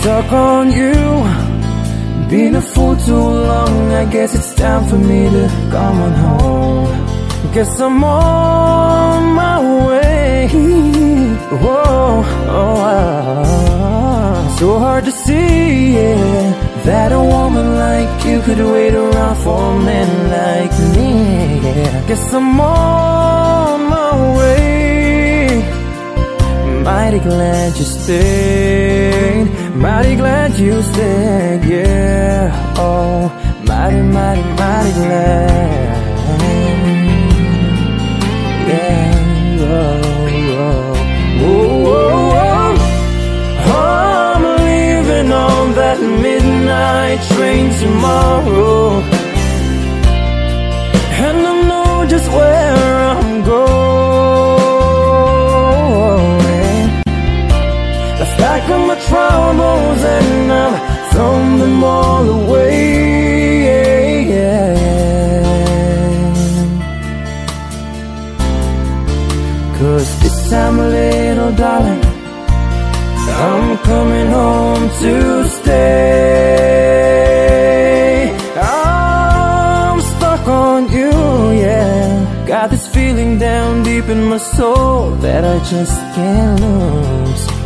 Stuck on you. Been a fool too long. I guess it's time for me to come on home. Guess I'm on my way. Whoa, oh, ah. so hard to see, yeah, that a woman like you could wait around for a man like me. Yeah. Guess I'm on my way. Mighty glad you stayed. Mighty glad you stayed, yeah. Oh, mighty, mighty, mighty glad. Yeah, oh, oh. I'm leaving on that midnight train tomorrow. And I know just where I'm going. I've packed up my troubles and I've thrown them all away. Cause this time, little darling, I'm coming home to stay. I'm stuck on you, yeah. Got this feeling down deep in my soul that I just can't lose.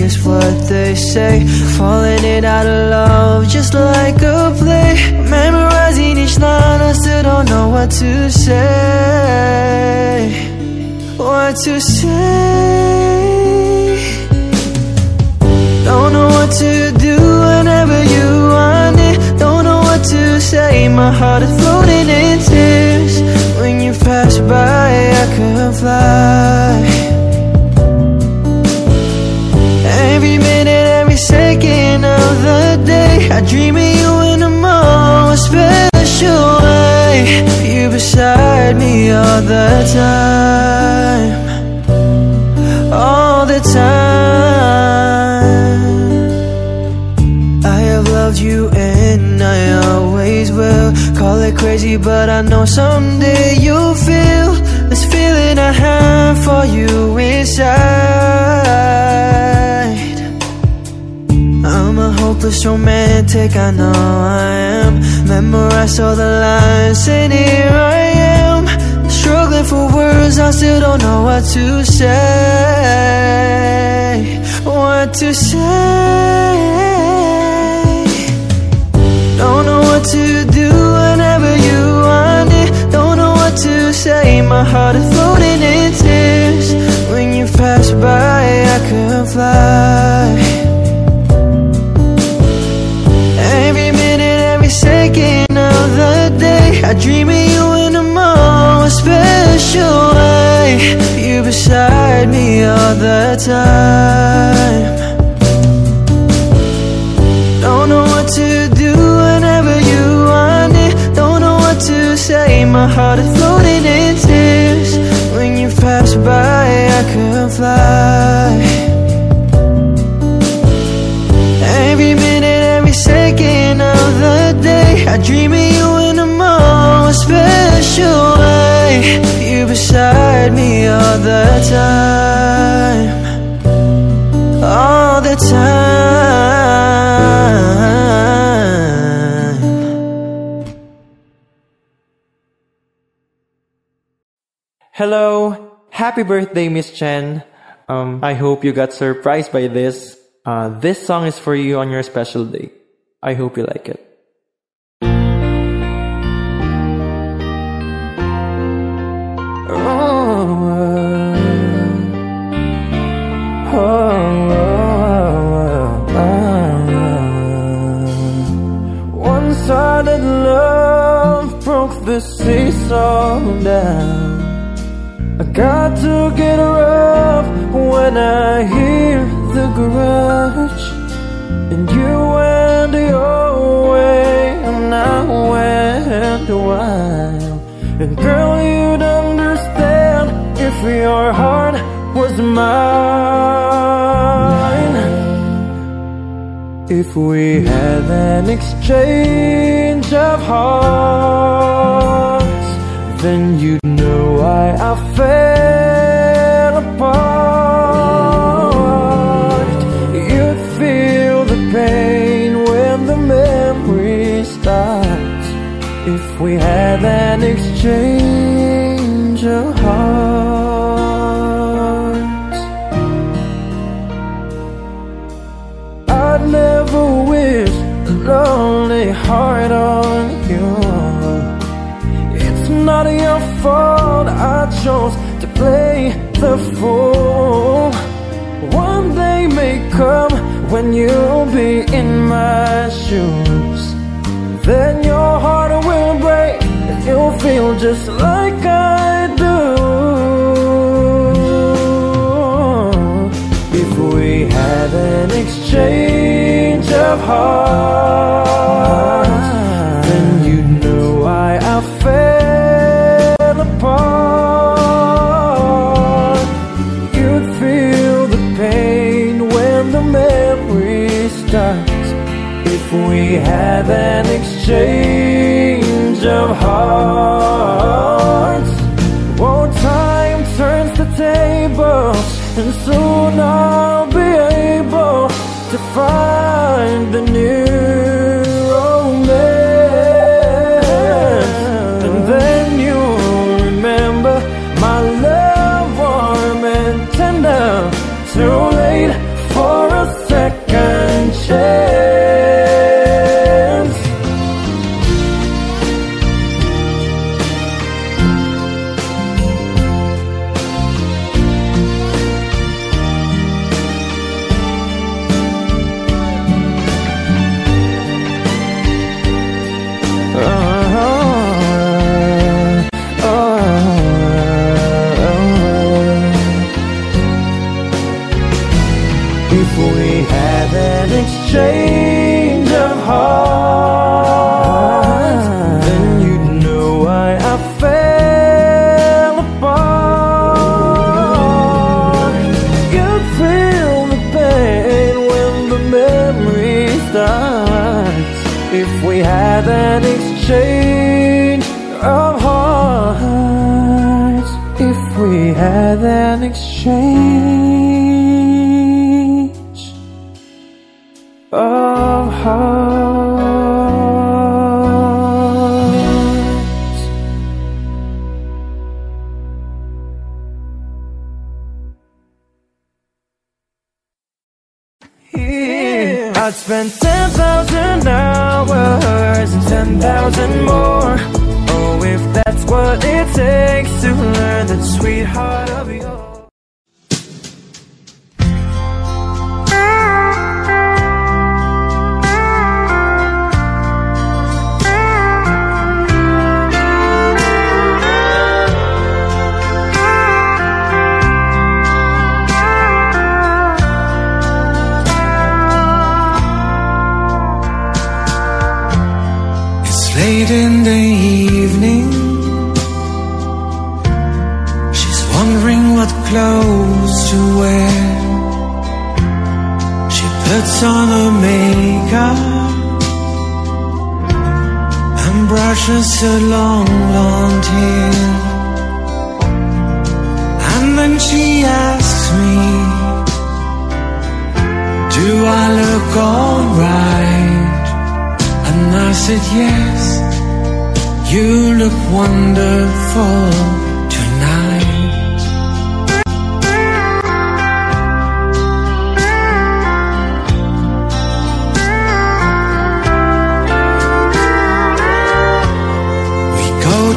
Is what they say Falling it out of love just like a play Memorizing each line I still don't know what to say What to say don't know what to do whenever you want it. Don't know what to say. My heart is floating in tears. When you pass by, I could fly. I dream of you in a most special way. You beside me all the time all the time. I have loved you and I always will. Call it crazy, but I know someday you'll feel this feeling I have for you inside. A romantic, I know I am. Memorize all the lines, and here I am. Struggling for words, I still don't know what to say. What to say. Don't know what to do whenever you want it. Don't know what to say. My heart is floating in tears. When you pass by, I could fly. I dream of you in a more special way. You beside me all the time. Don't know what to do whenever you want it. Don't know what to say, my heart is floating in tears. When you pass by, I could fly. Every minute, every second of the day. I dream of you me all the time, all the time. Hello, happy birthday, Miss Chen. Um, I hope you got surprised by this. Uh, this song is for you on your special day. I hope you like it. One-sided love broke the seesaw down. I got to get rough when I hear the garage. And you went your way, and I went a while. And girl, you'd understand if your heart was mine. If we had an exchange of hearts, then you'd know why I fell apart. You'd feel the pain when the memory starts. If we had an exchange of hearts, To play the fool. One day may come when you'll be in my shoes. Then your heart will break and you'll feel just like I do. If we had an exchange of hearts, We had an exchange of hearts, oh, time turns the tables, and soon I'll be able to find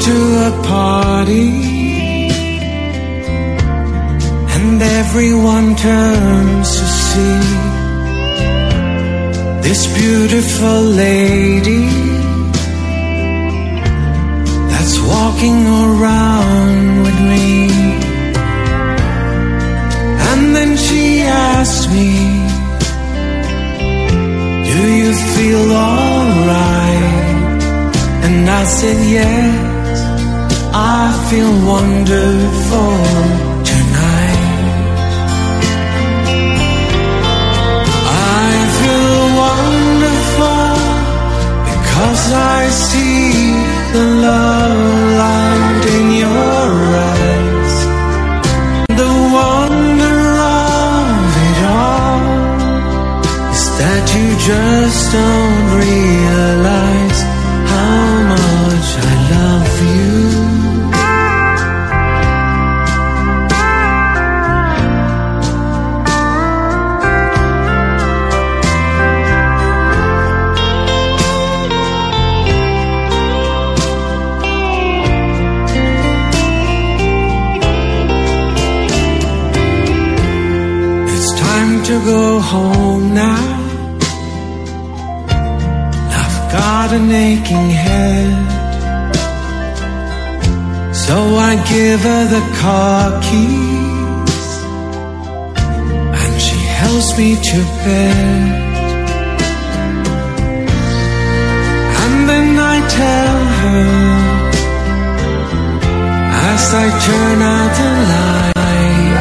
to a party. And everyone turns to see this beautiful lady that's walking around with me. And then she asks me do you feel alright? And I said yeah. I feel wonderful tonight. I feel wonderful because I see the love light in your eyes. The wonder of it all is that you just don't. Making head. So I give her the car keys, and she helps me to bed. And then I tell her as I turn out the light,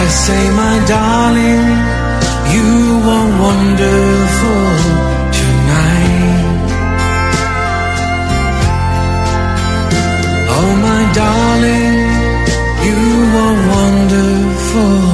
I say, my darling, you are wonderful. Oh, my darling, you are wonderful.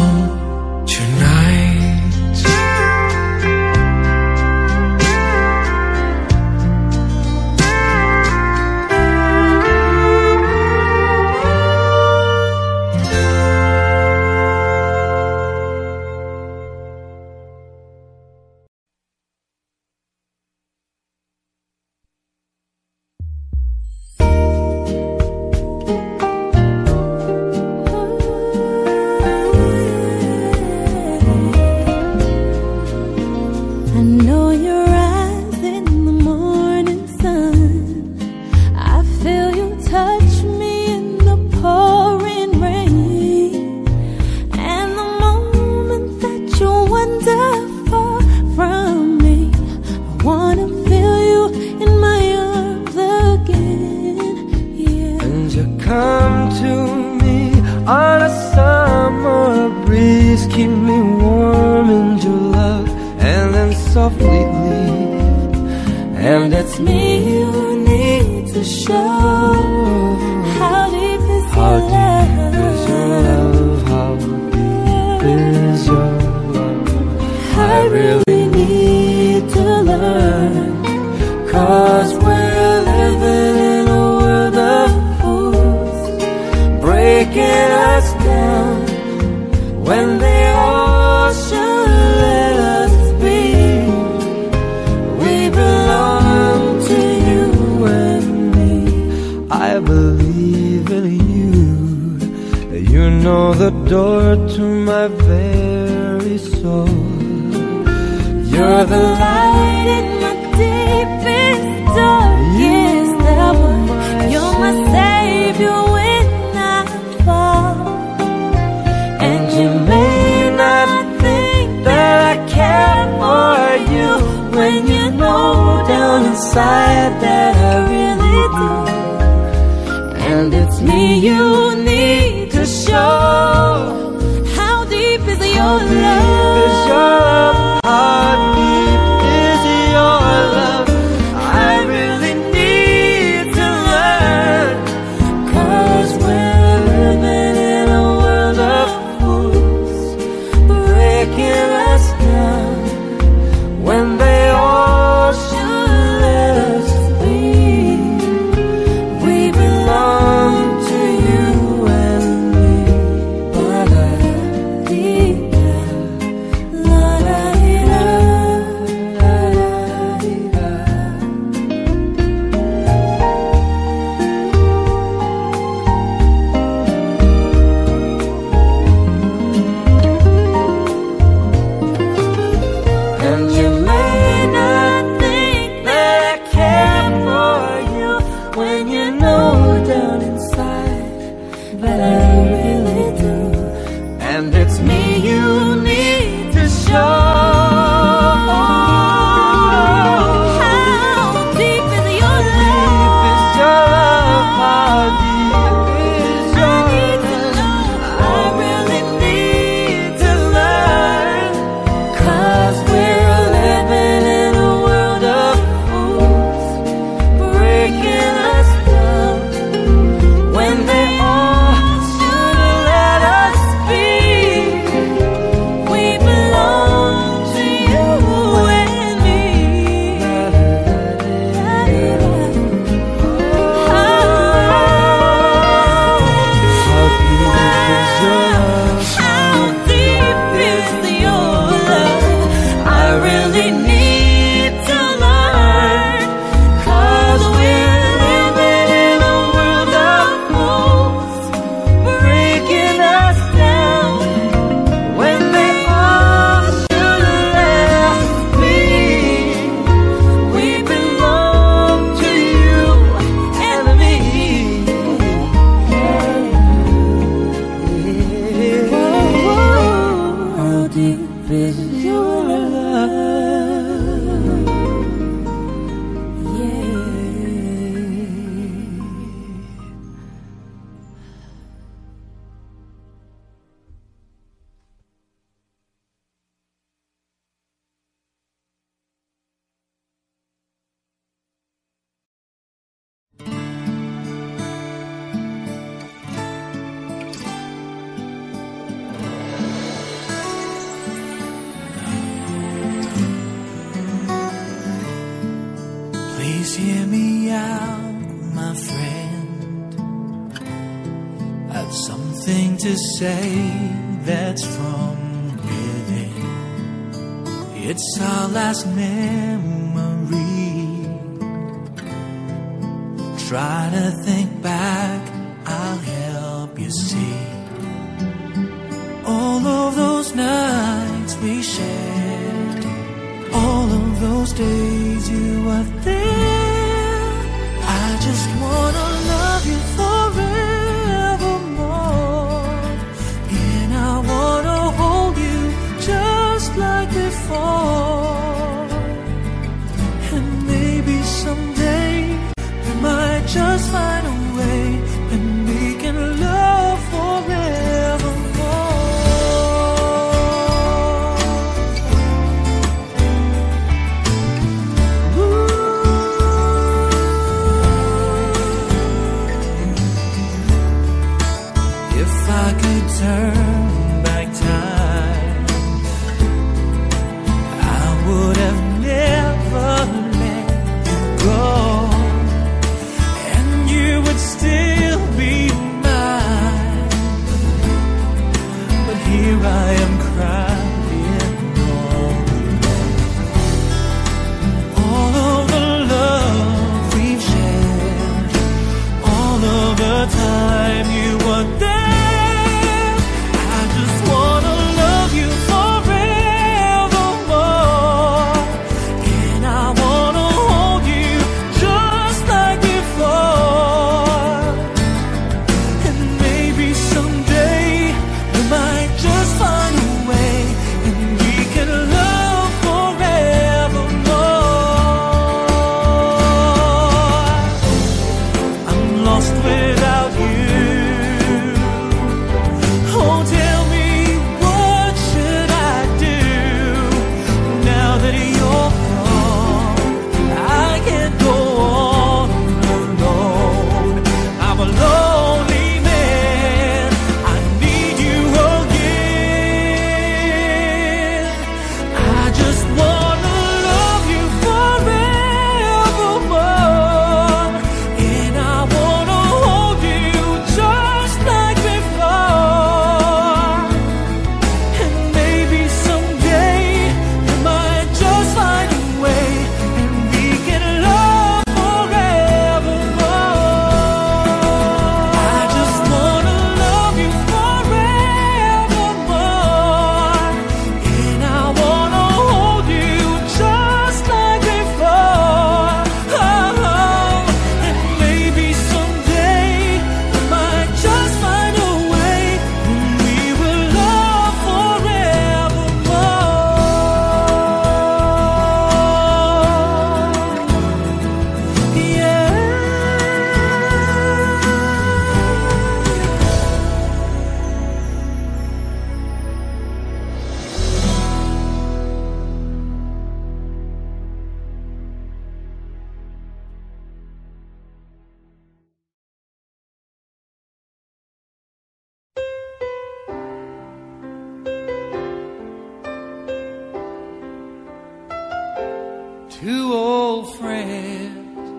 Two old friends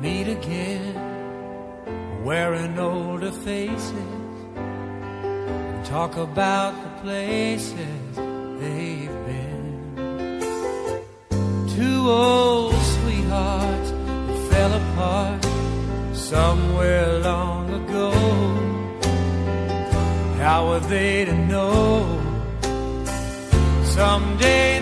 meet again, wearing older faces, and talk about the places they've been. Two old sweethearts that fell apart somewhere long ago. How are they to know? Someday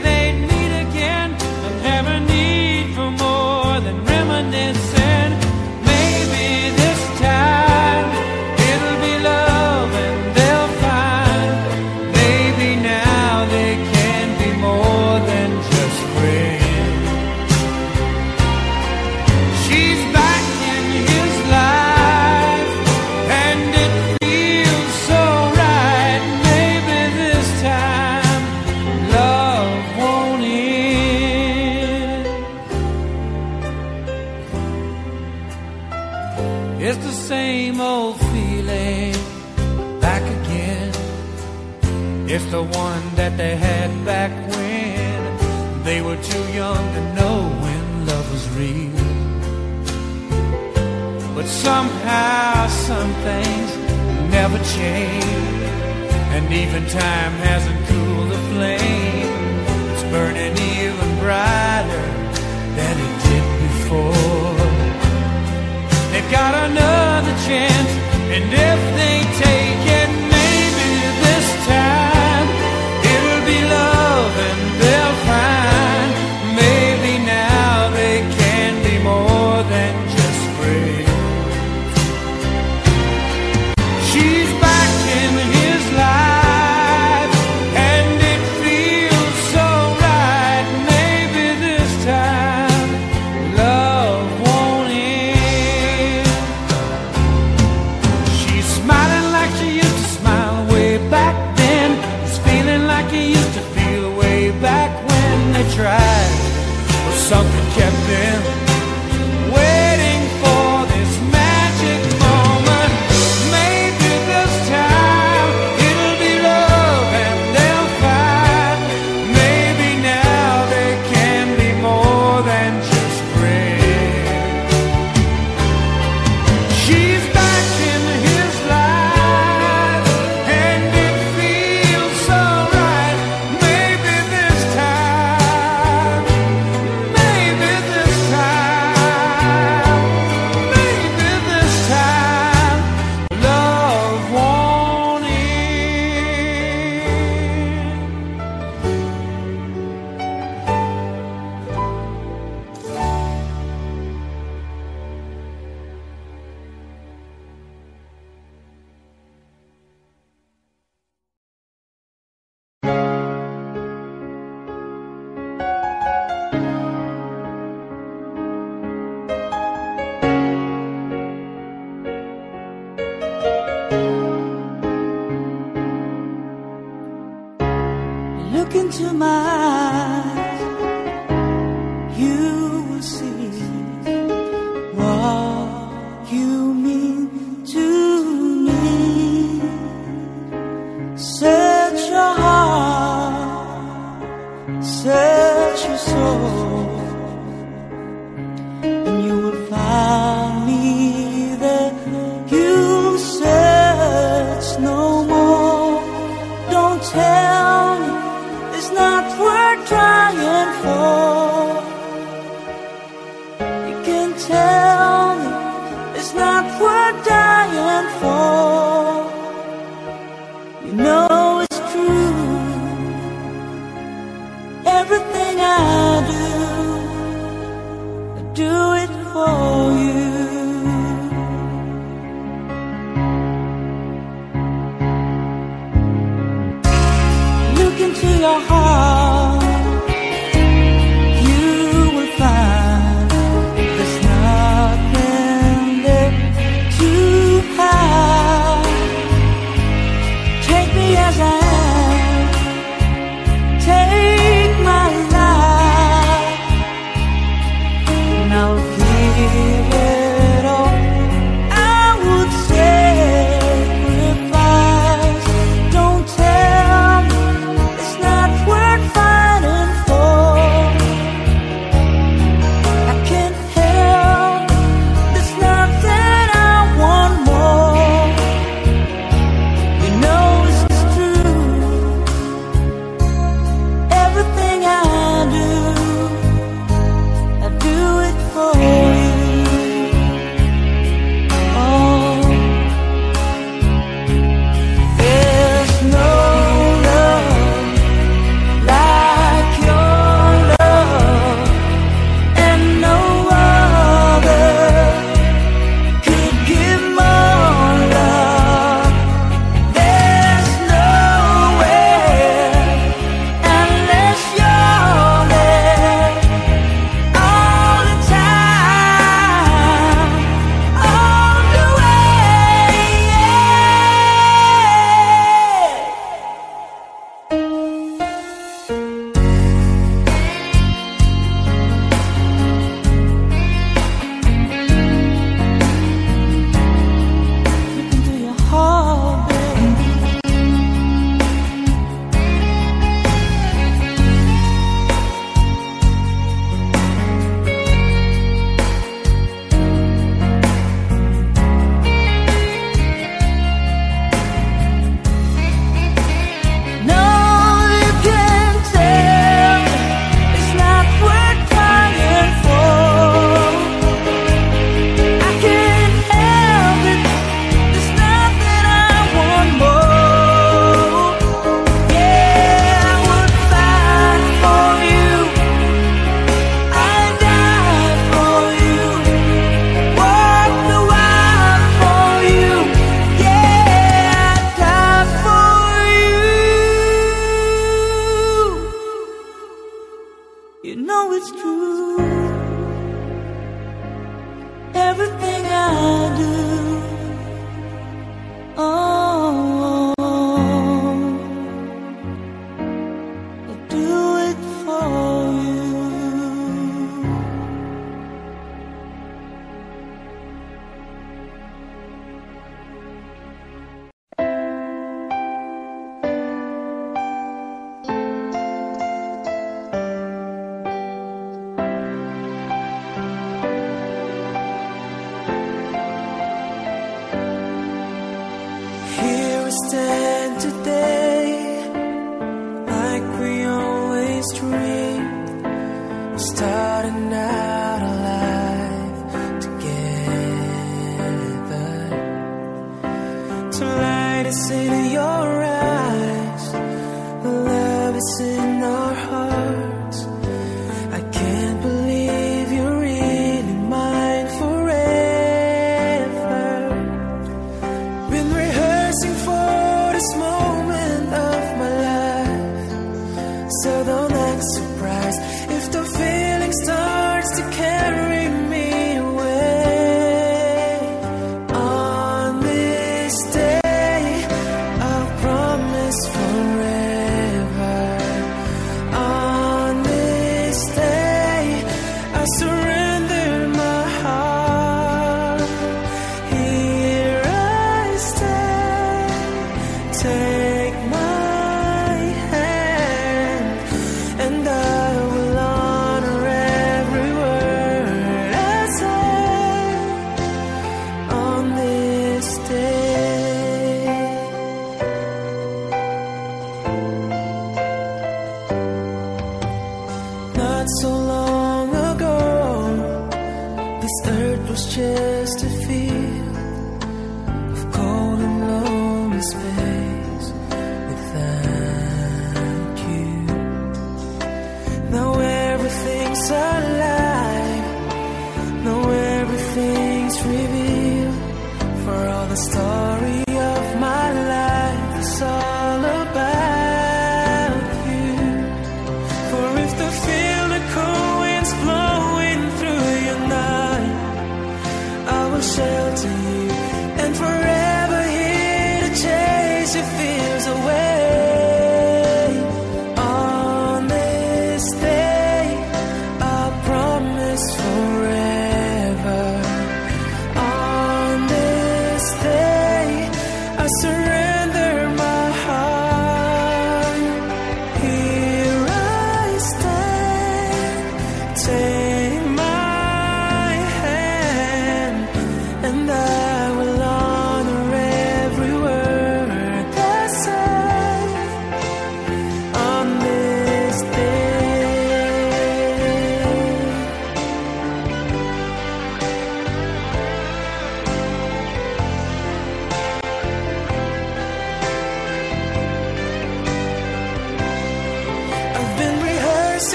a chain, and even time hasn't cooled the flame. It's burning even brighter than it did before. They've got another chance, and if they take it.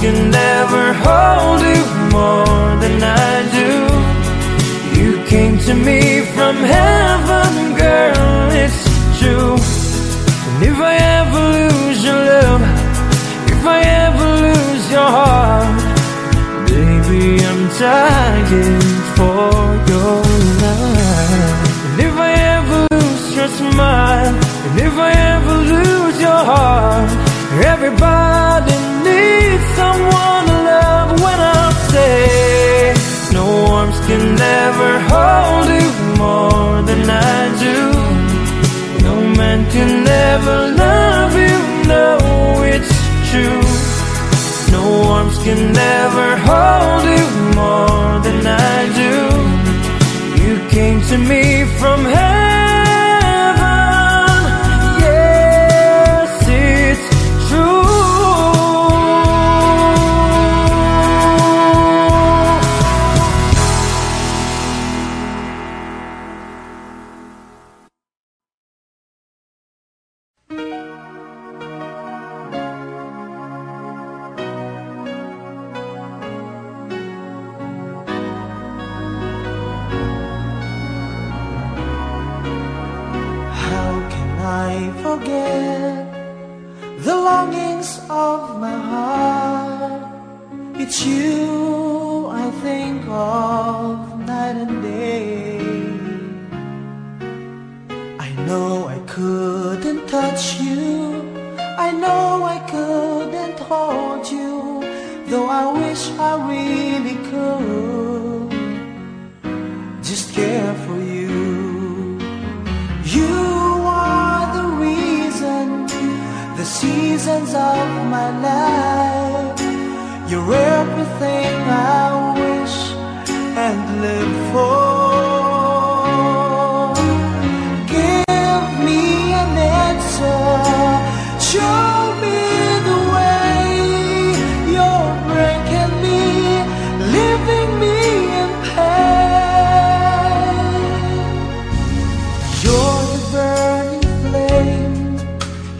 Can never hold you more than I do. You came to me from heaven, girl, it's true. And if I ever lose your love, if I ever lose your heart, baby, I'm dying for your love. And if I ever lose your smile, and if I ever lose your heart, everybody no arms can ever hold you more than I do. No man can love you, no, it's true. No arms can hold you more than I do. You came to me from heaven,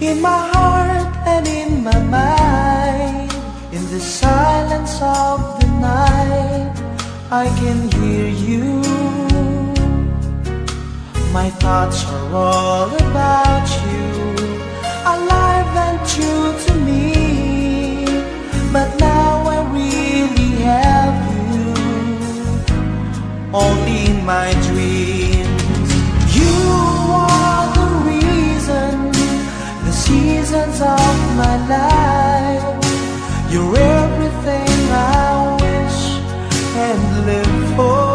in my heart and in my mind. In the silence of the night, I can hear you. My thoughts are all about you, alive and true to me. But now I really have you only in my dreams. seasons of my life. You're everything I wish and live for.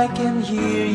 I can hear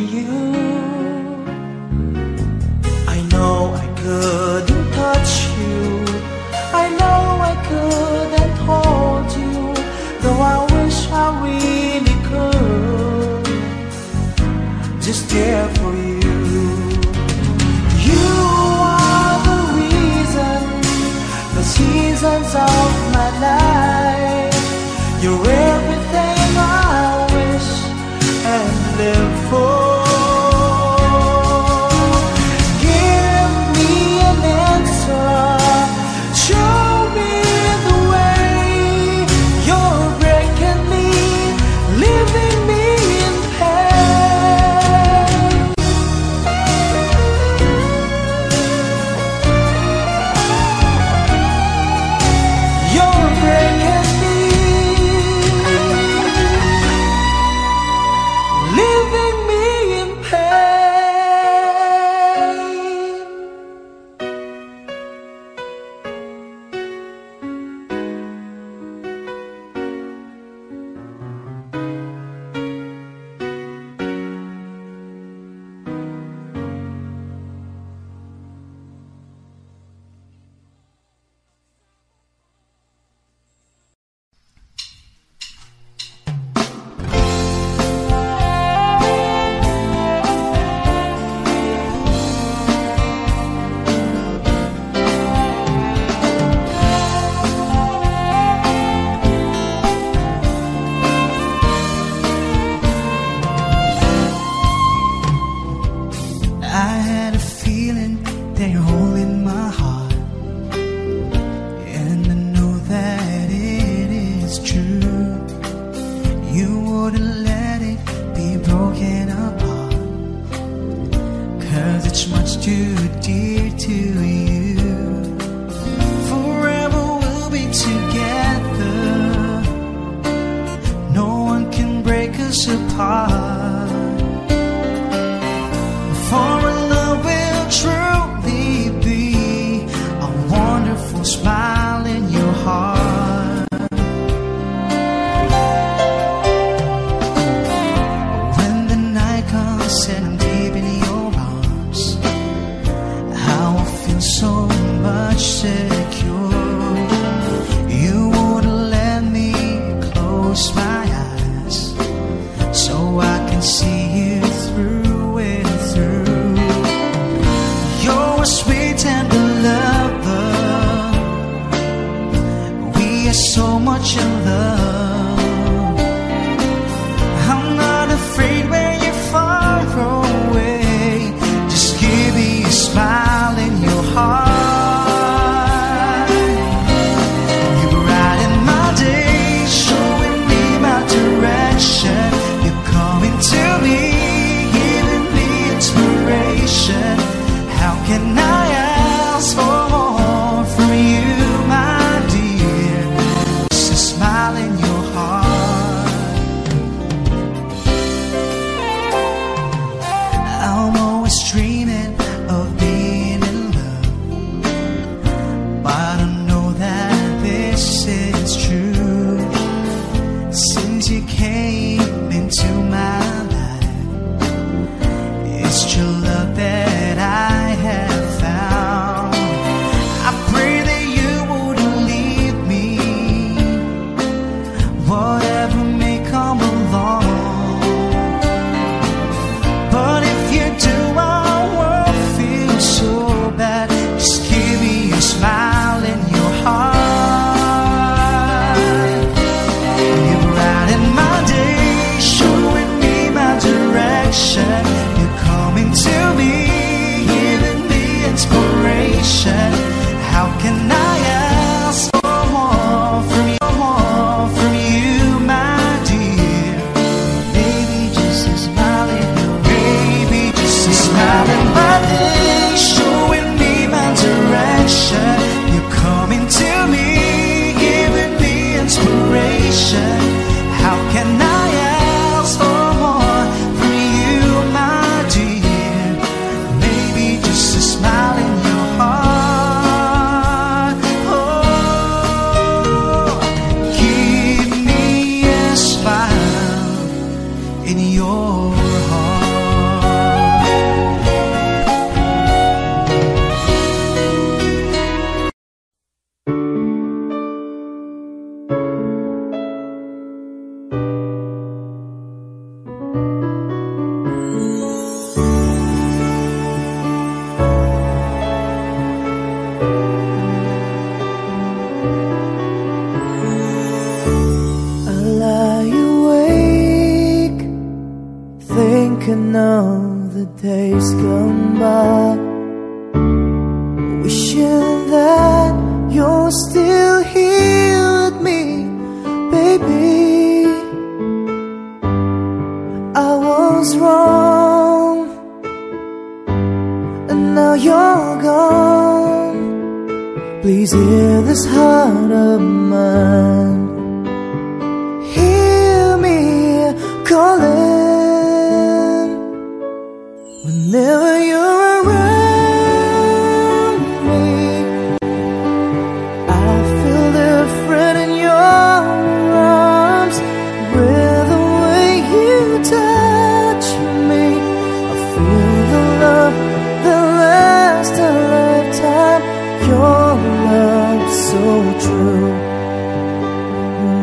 so true.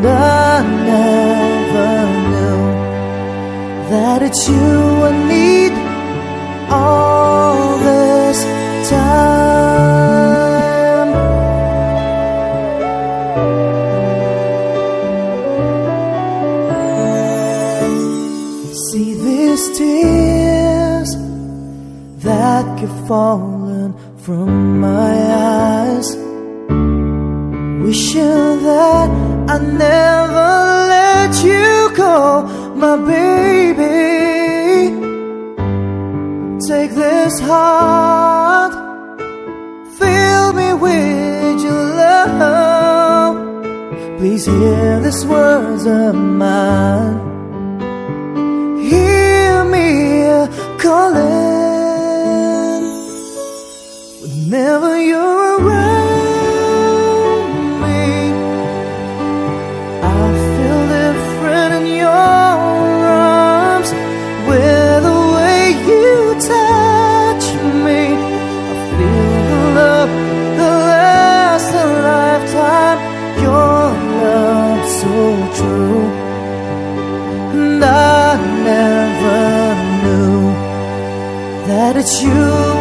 And I never knew That it's you I need All this time. See these tears That have falling from my I never let you go, my baby. Take this heart, fill me with your love. Please hear these words of mine. Hear me calling. that you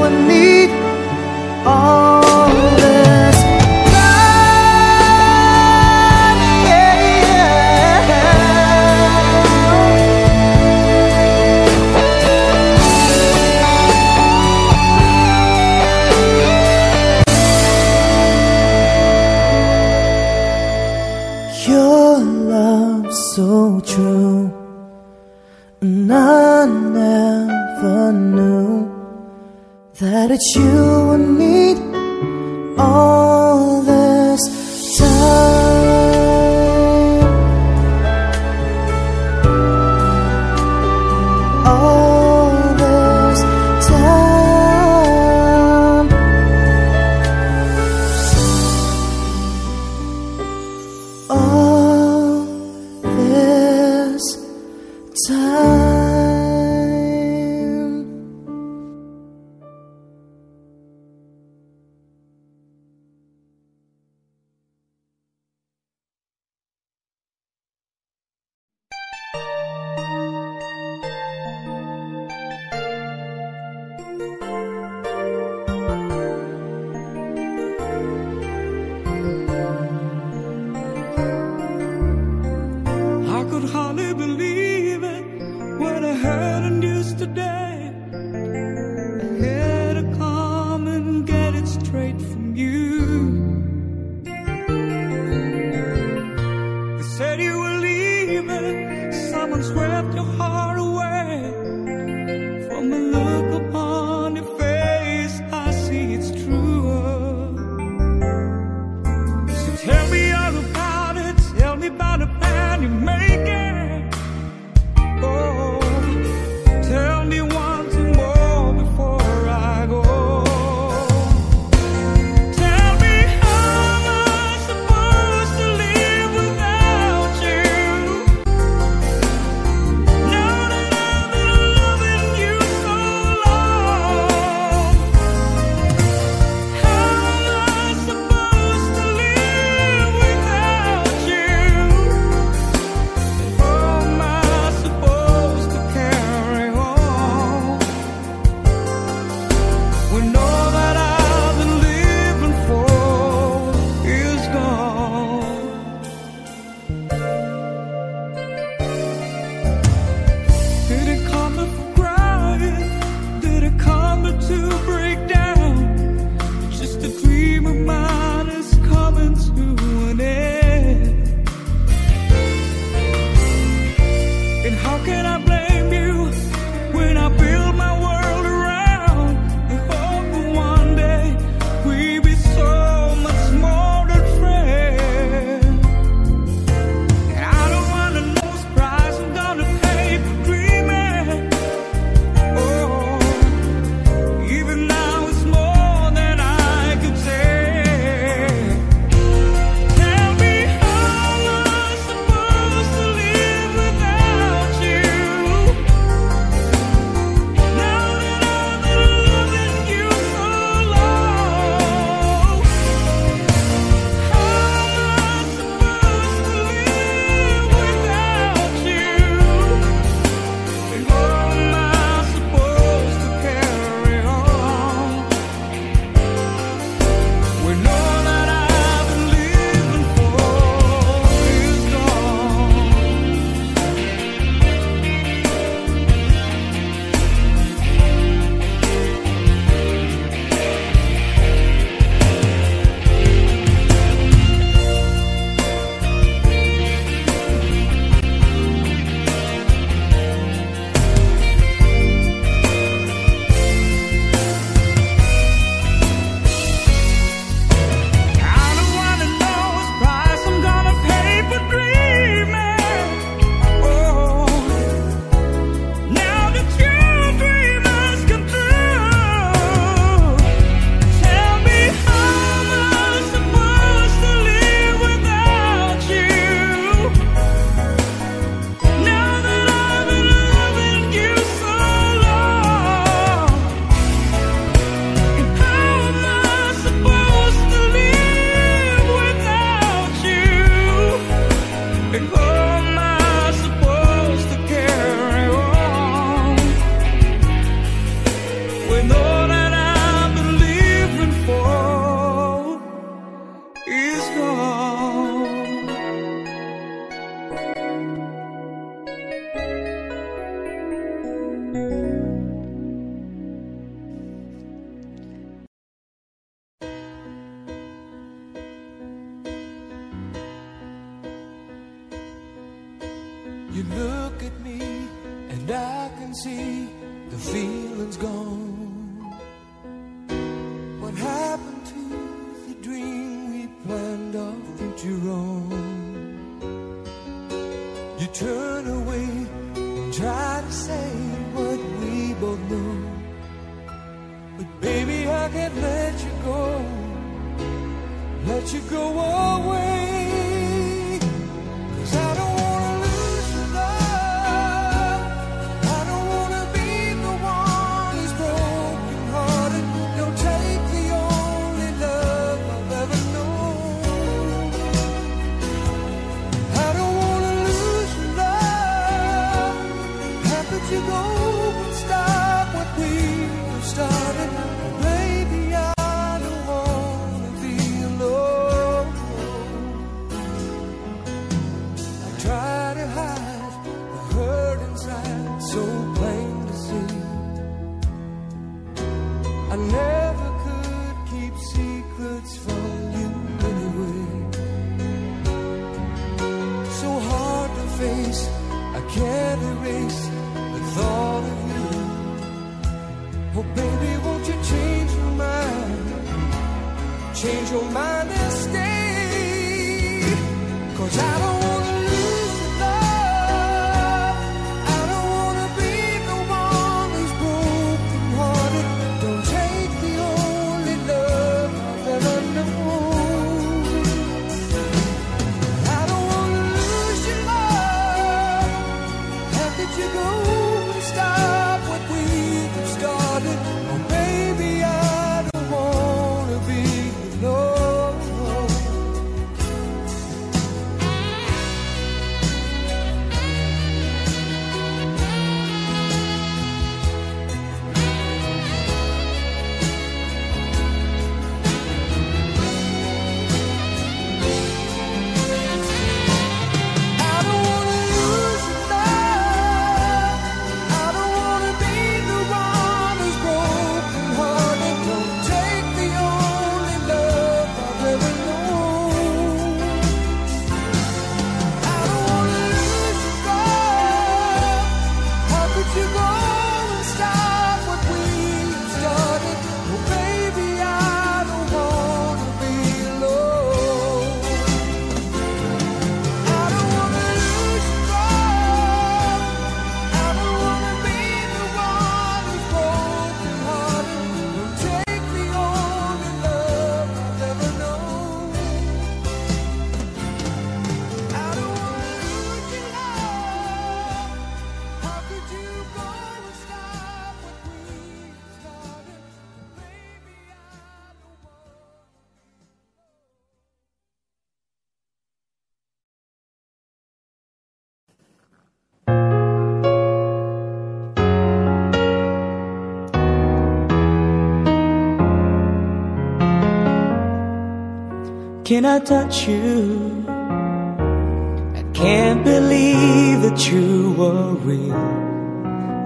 Can I touch you? I can't believe that you were real.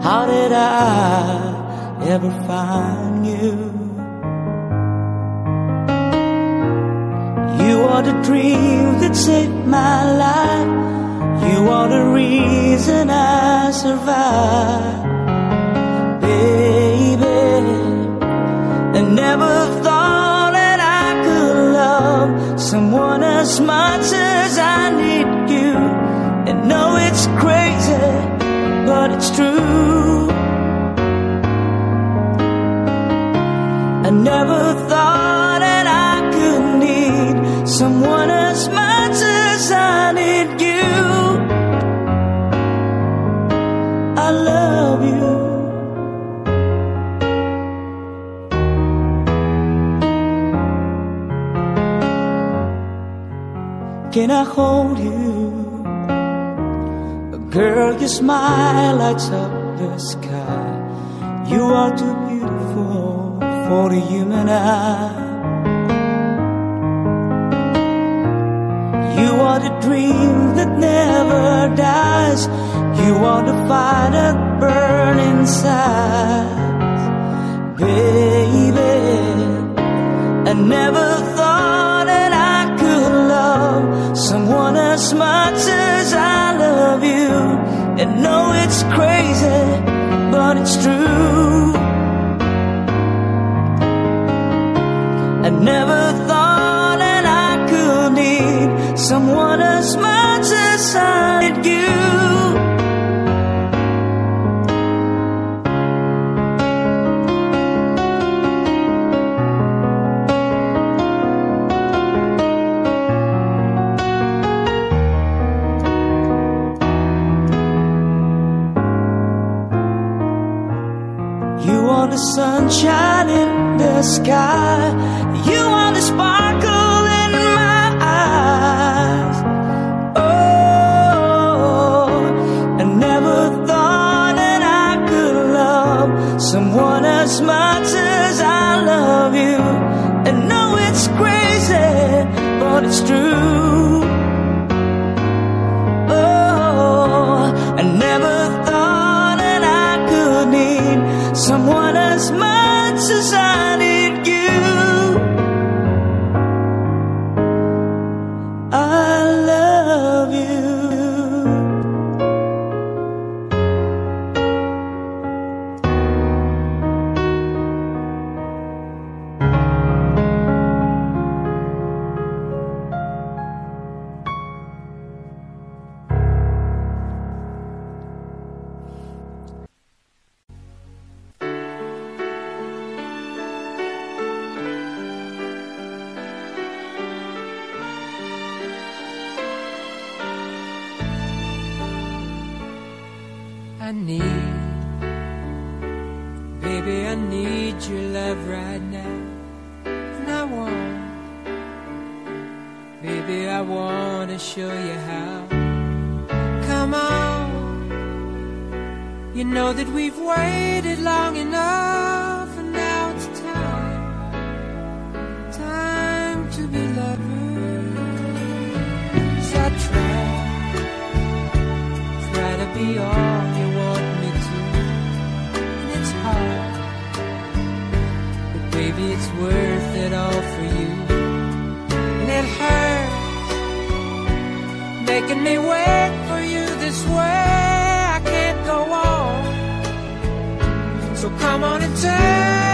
How did I ever find you? You are the dream that saved my life. You are the reason I survive, baby. I never it's true. I never thought that I could need someone as much as I need you. I love you. Can I hold you? Girl, your smile lights up the sky. You are too beautiful for the human eye. You are the dream that never dies. You are the fire that burns inside. Baby, I never thought that I could love someone as much as. And know it's crazy, but it's true. I never thought that I could need someone as much as I to show you how. Come on, you know that we've waited long enough, and now it's time, time to be lovers. I try try to be all you want me to. And it's hard, but baby, it's worth making me wait for you this way. I can't go on. So come on and tell.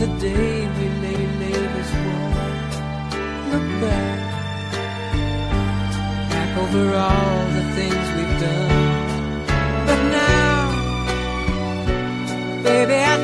The day we lay labels one. Look back, back over all the things we've done. But now, baby, I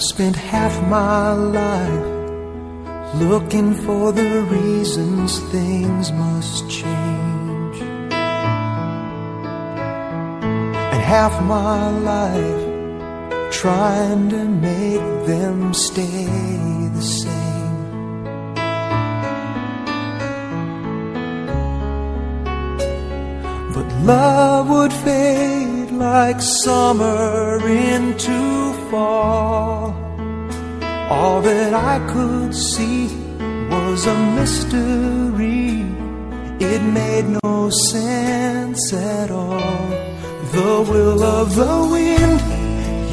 I've spent half my life looking for the reasons things must change. And half my life trying to make them stay the same. But love would fade like summer into fall. All that I could see was a mystery. It made no sense at all. The will of the wind,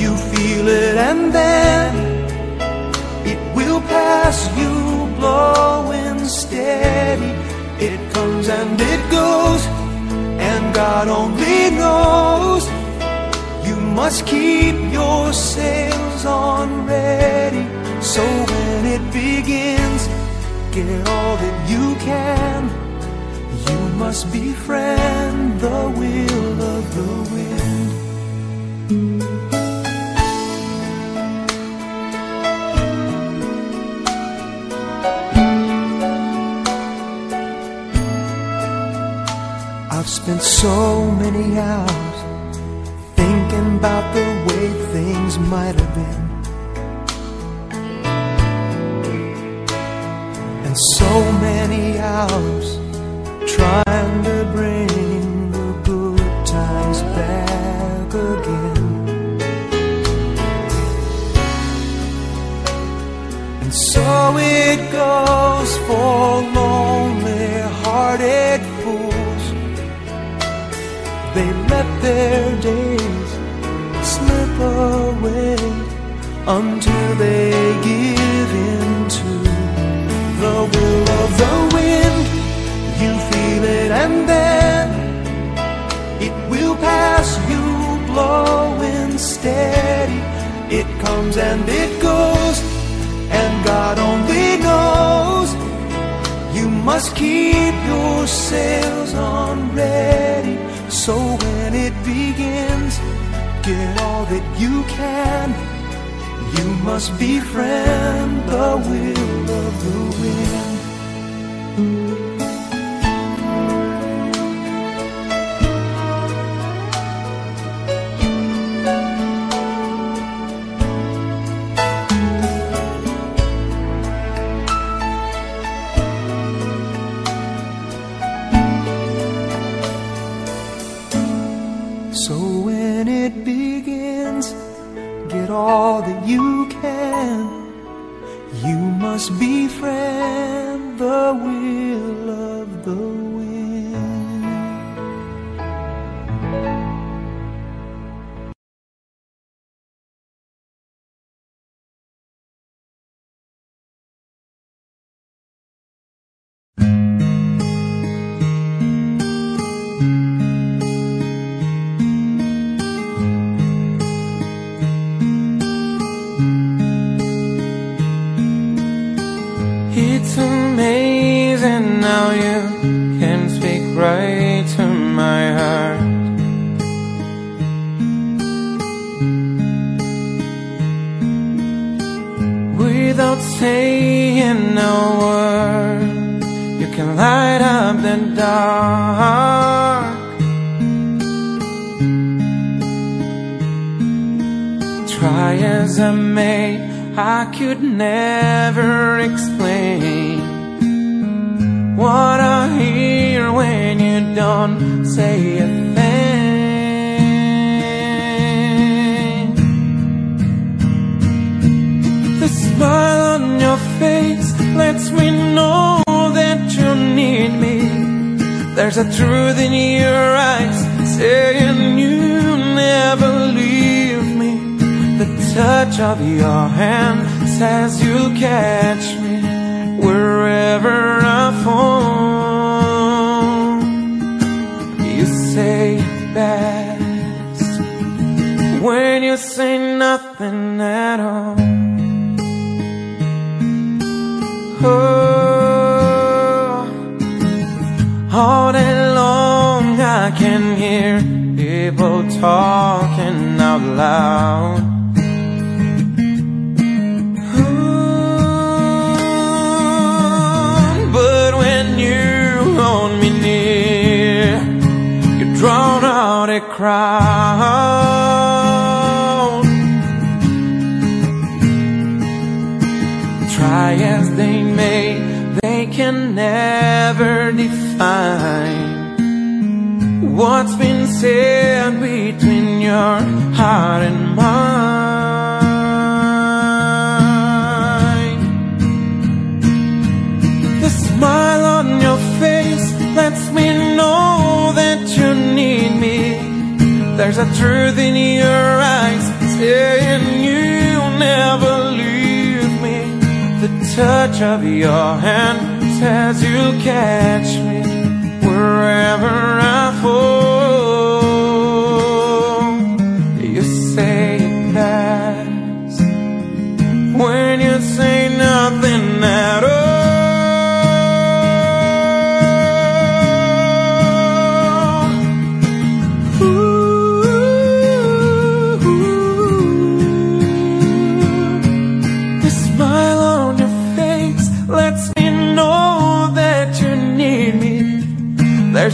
you feel it, and then it will pass you blowing steady. It comes and it goes, and God only knows. Must keep your sails on ready. So when it begins, get all that you can. You must befriend the will of the wind. I've spent so many hours about the way things might have been. And so many hours trying to bring the good times back again. And so it goes for lonely hearted fools. They let their slip away until they give in to the will of the wind. You feel it and then it will pass you blowing steady. It comes and it goes, and God only knows. You must keep your sails on ready so when it begins get all that you can. You must befriend the will of the wind. crowded. Try as they may, they can never define what's been said between your There's a truth in your eyes saying you'll never leave me. The touch of your hand says you'll catch me wherever I fall.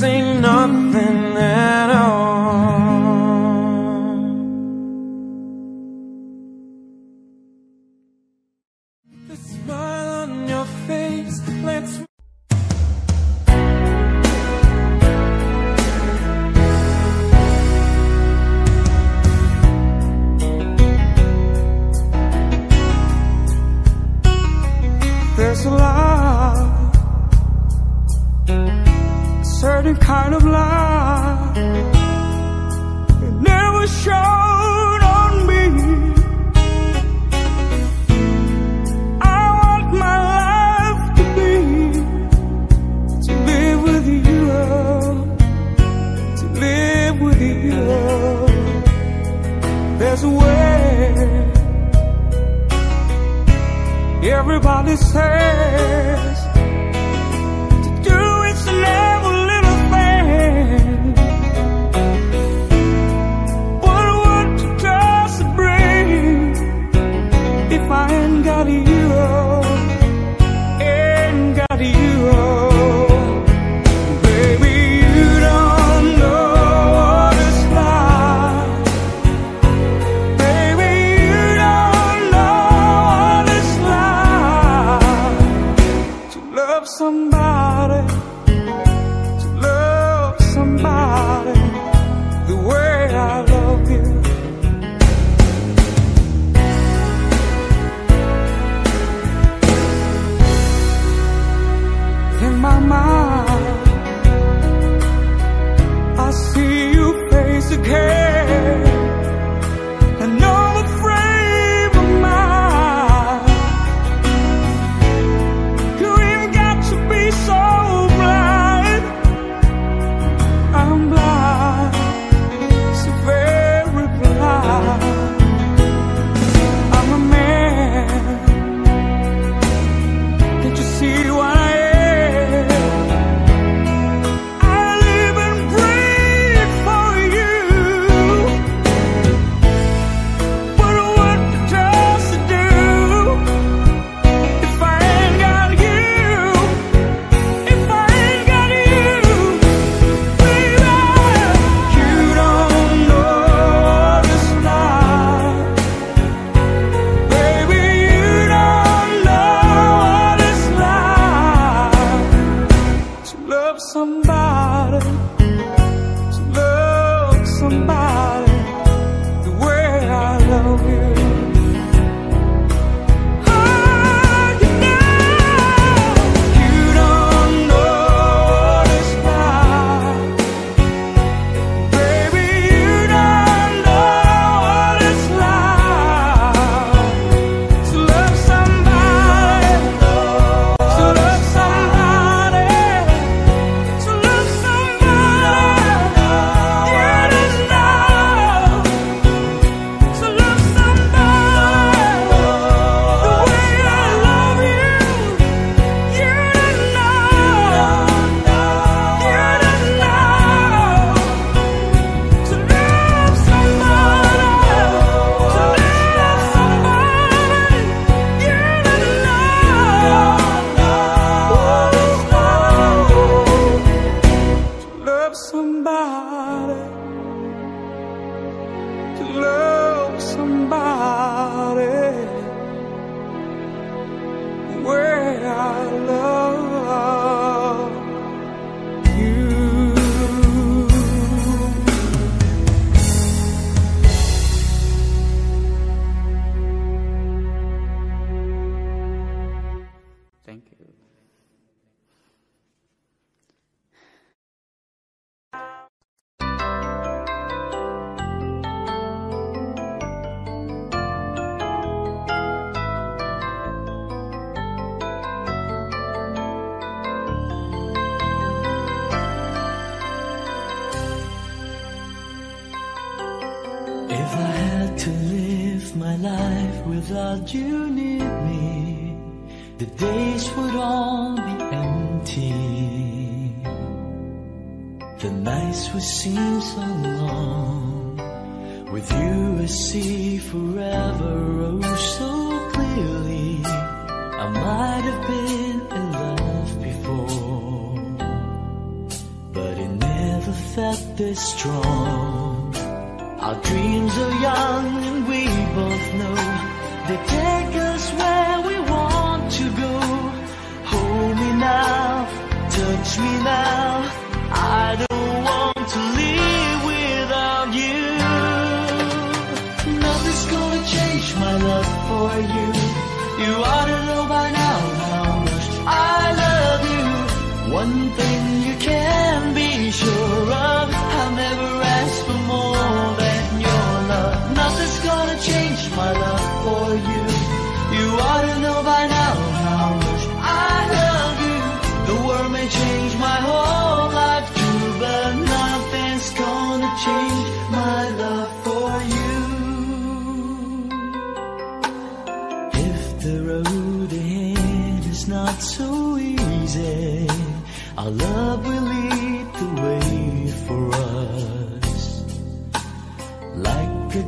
dancing nothing. certain kind of love It never shone on me. I want my life to be to live with you, to live with you. There's a way. Everybody says.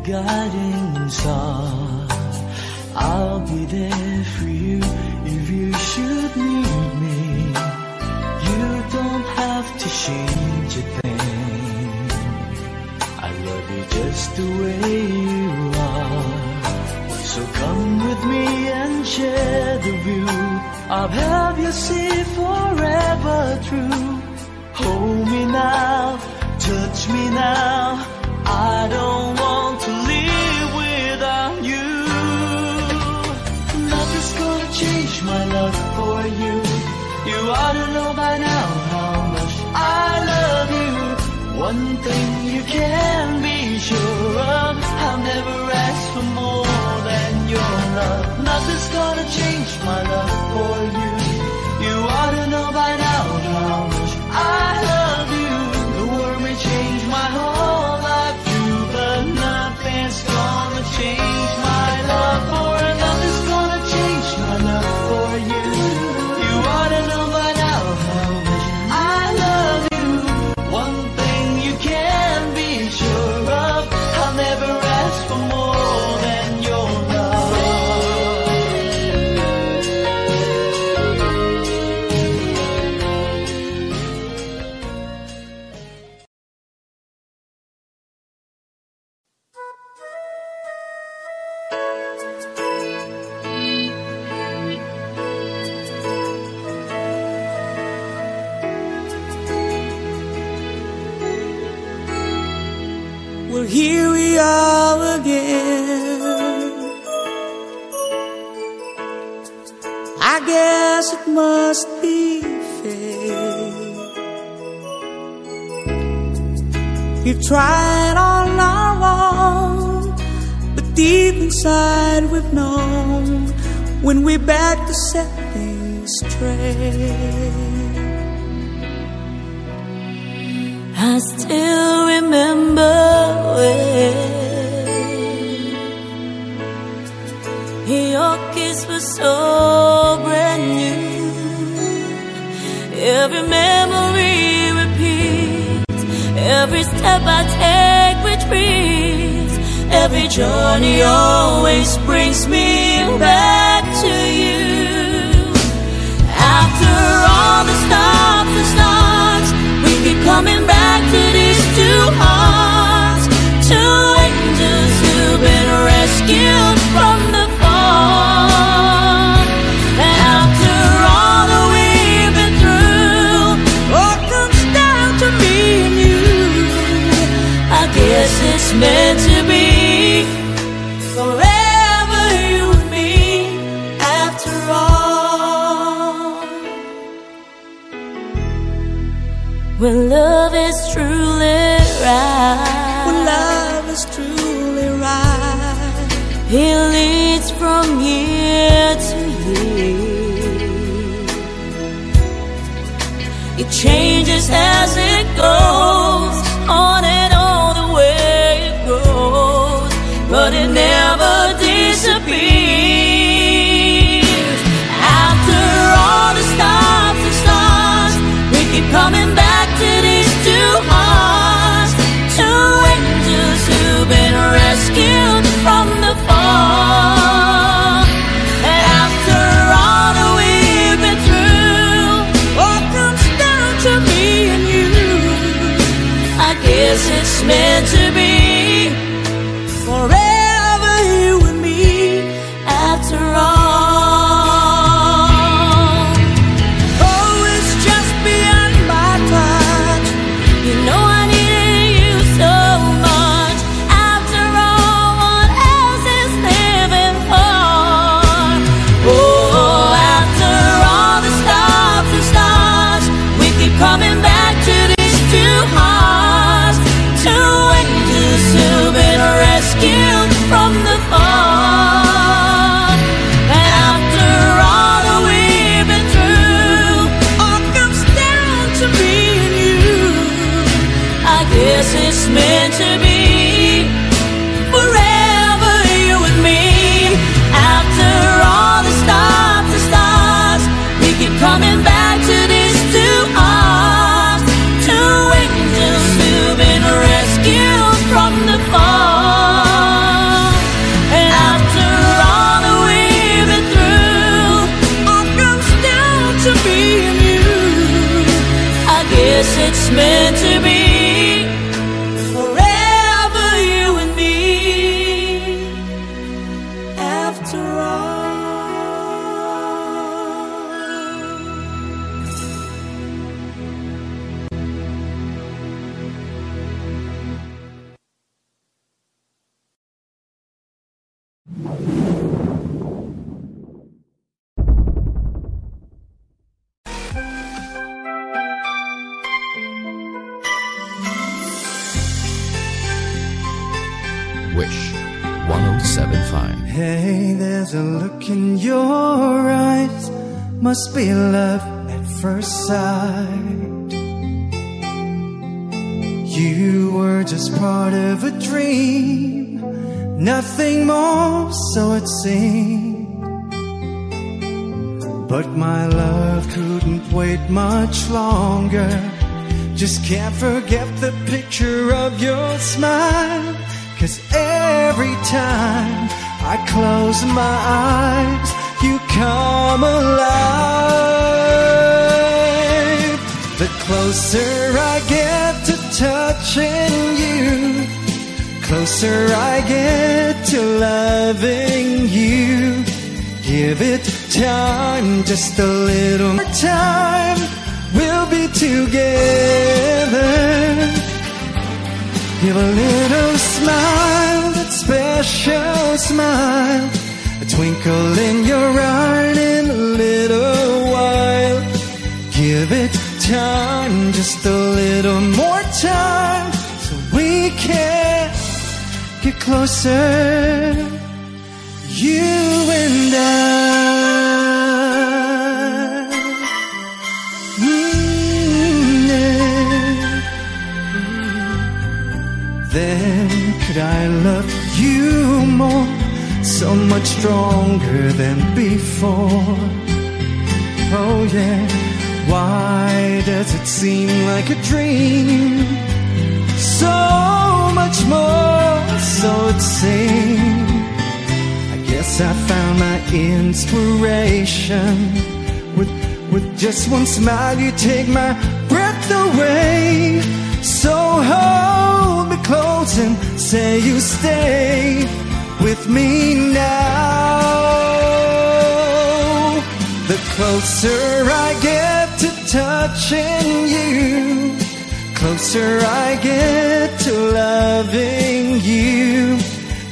Guiding star. I'll be there for you if you should need me. You don't have to change a thing. I love you just the way you are. So come with me and share the view. I'll have you see forever through. Hold me now, touch me now. I don't One thing you can be sure of, I'll never ask for more than your love. Nothing's gonna change my love for you. You ought to know by now how much I love you. The world may change my whole life too, but nothing's gonna change we're back to set things straight. I still remember when your kiss was so brand new. Every memory repeats, every step I take retreats, every journey always brings me back to you. After all the stops and starts, we keep coming back to these there's a look in your eyes. Must be love at first sight. You were just part of a dream, nothing more, so it seemed. But my love couldn't wait much longer. Just can't forget the picture of your smile. Cause every time I close my eyes, you come alive. The closer I get to touching you, closer I get to loving you. Give it time, just a little more time. We'll be together. Give a little smile, special smile. A twinkle in your eye in a little while. Give it time, just a little more time, so we can get closer. You and I. Mm. Then could I love so much stronger than before? Oh yeah, why does it seem like a dream? So much more, so it seems. I guess I found my inspiration. With with just one smile, you take my breath away. So hold me close and say you stay with me now. The closer I get to touching you, closer I get to loving you.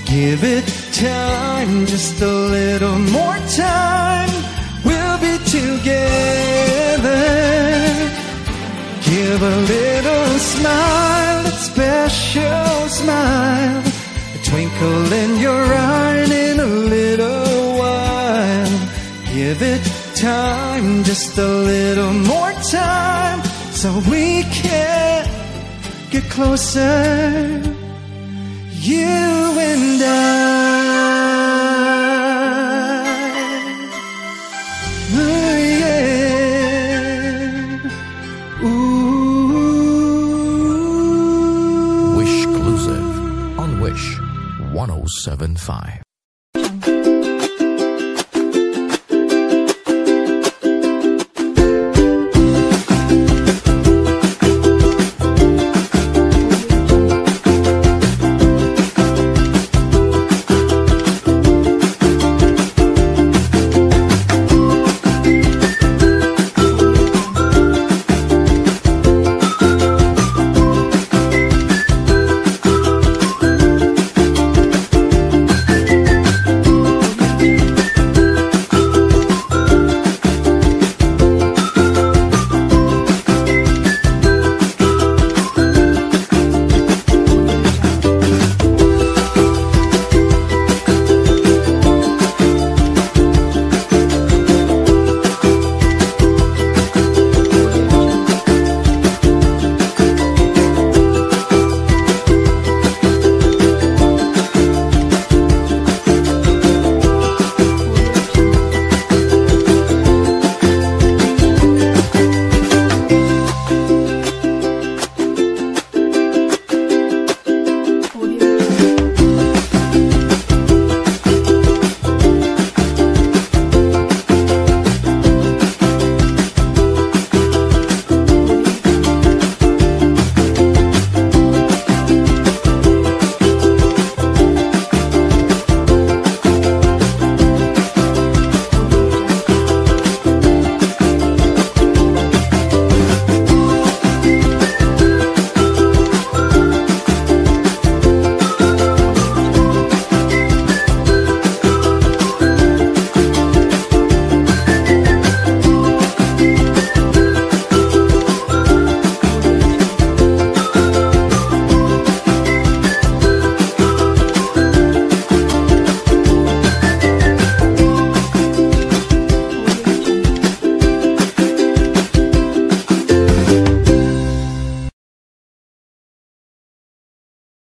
Give it time, just a little more time. We'll be together. Give a little smile, a special twinkle in your eye in a little while. Give it time, just a little more time, so we can get closer. You and I. 1075.